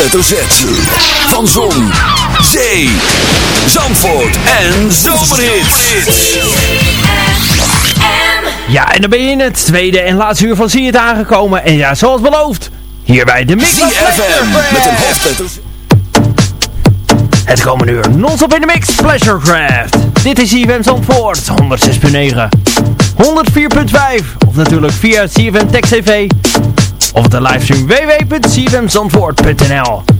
hoofdletter Z. Van Zon, Zee, Zandvoort en Zomerhits. Ja, en dan ben je in het tweede en laatste uur van Zie het aangekomen. En ja, zoals beloofd, hier bij de Mix ZFM met een hoofdletter Z. Het komende uur non-stop in de mix, Pleasurecraft. Dit is CFM Zandvoort, 106.9, 104.5 of natuurlijk via CFM Text TV of de livestream www.cfmzandvoort.nl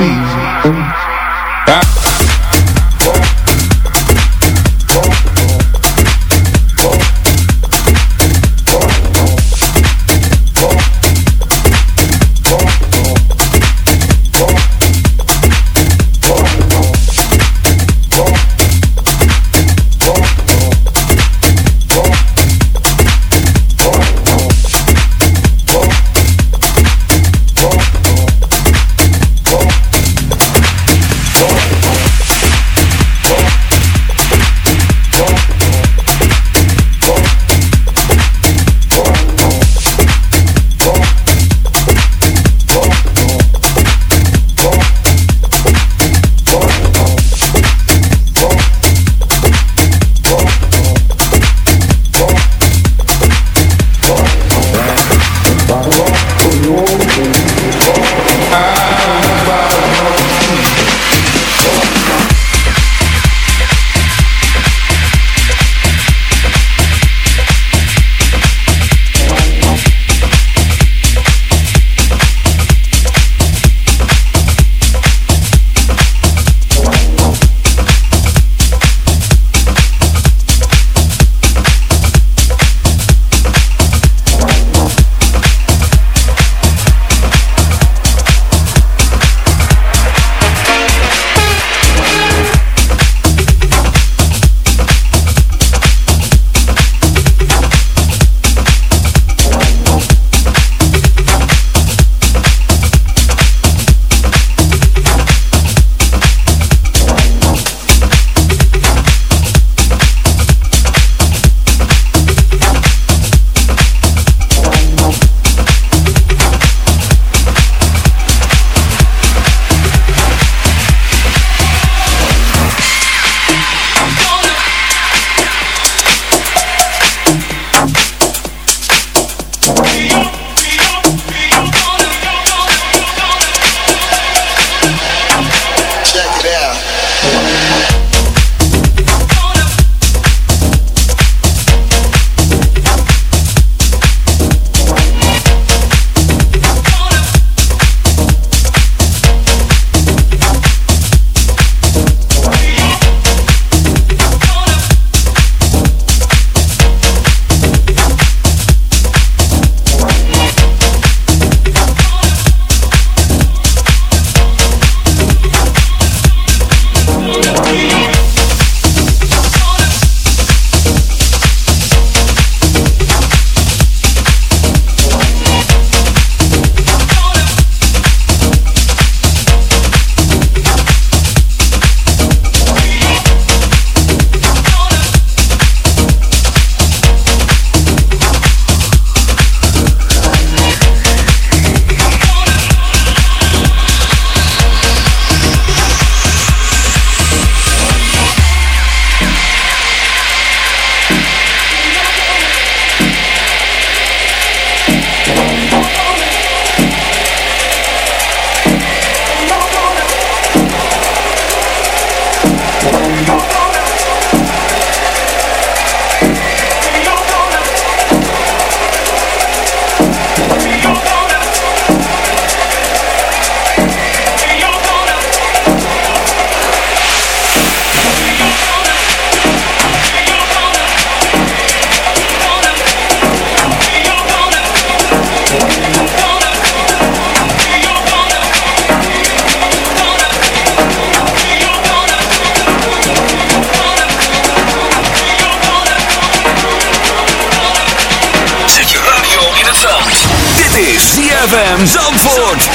easy. ZFM Zandvoort.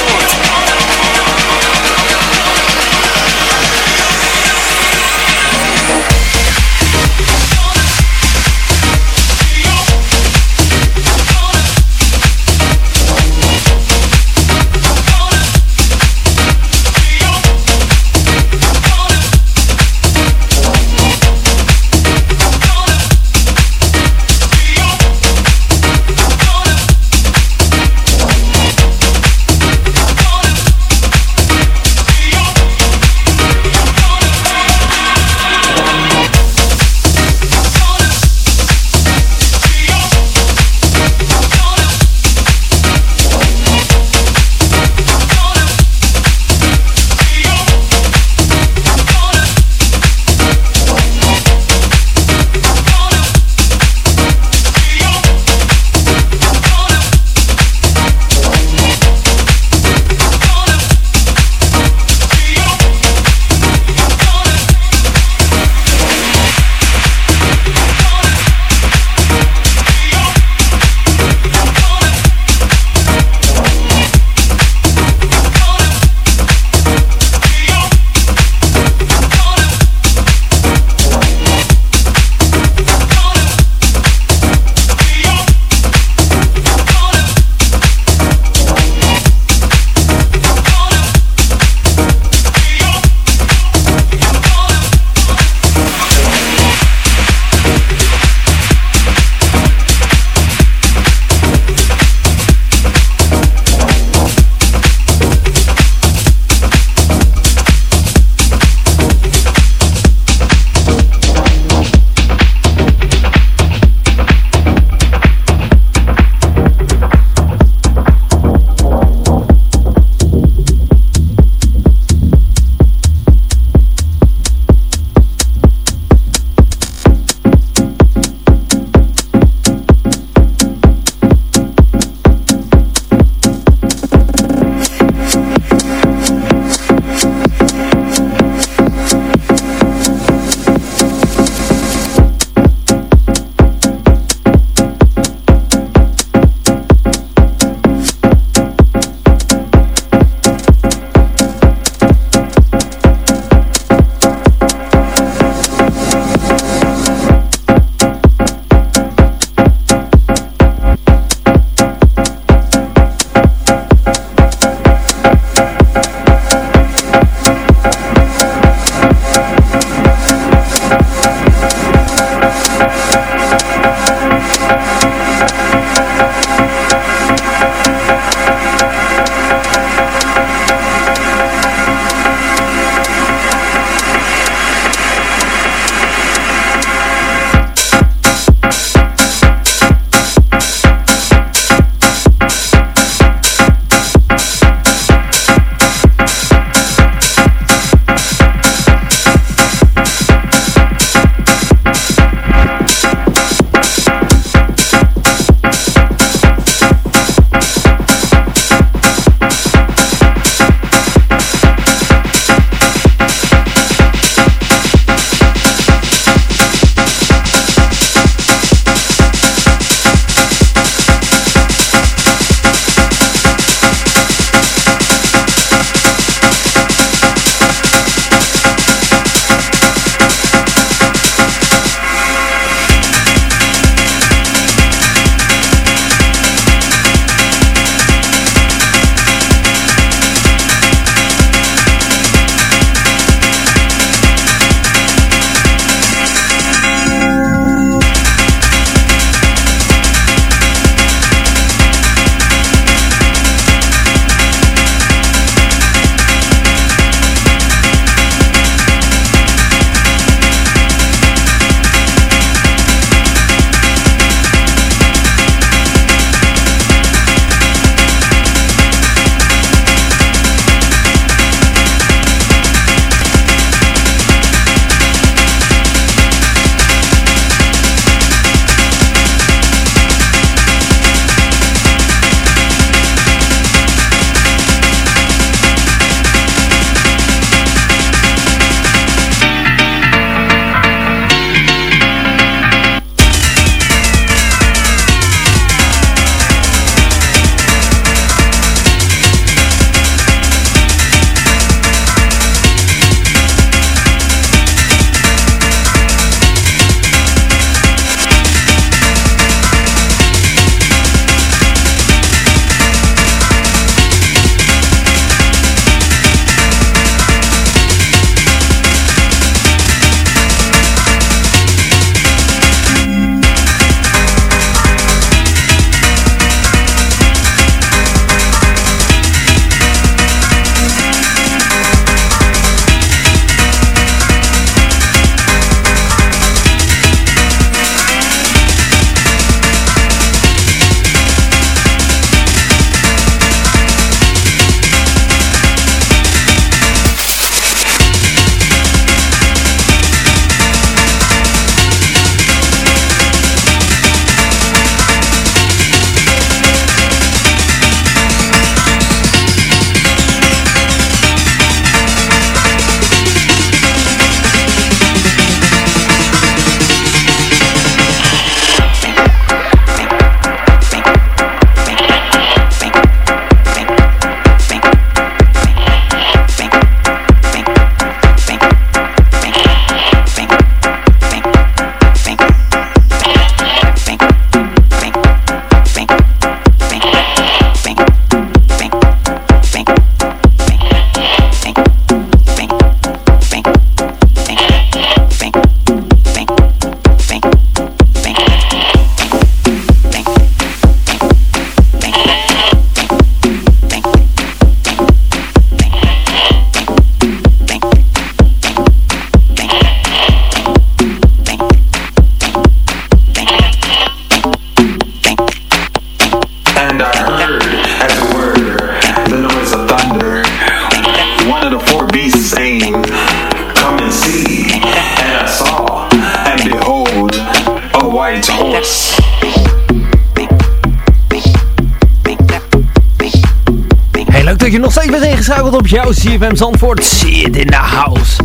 Dat je nog steeds bent ingeschakeld op jouw CFM Zandvoort. See it in the house.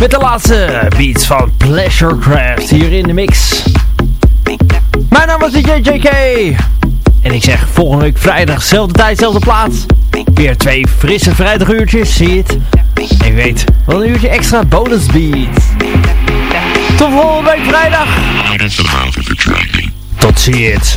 Met de laatste beats van Pleasure Craft hier in de mix. Mijn naam is JK. En ik zeg volgende week vrijdag, zelfde tijd, zelfde plaats. Weer twee frisse vrijdaguurtjes, zie het. En je weet, wel een uurtje extra bonus beats. Tot volgende week vrijdag. Tot ziens.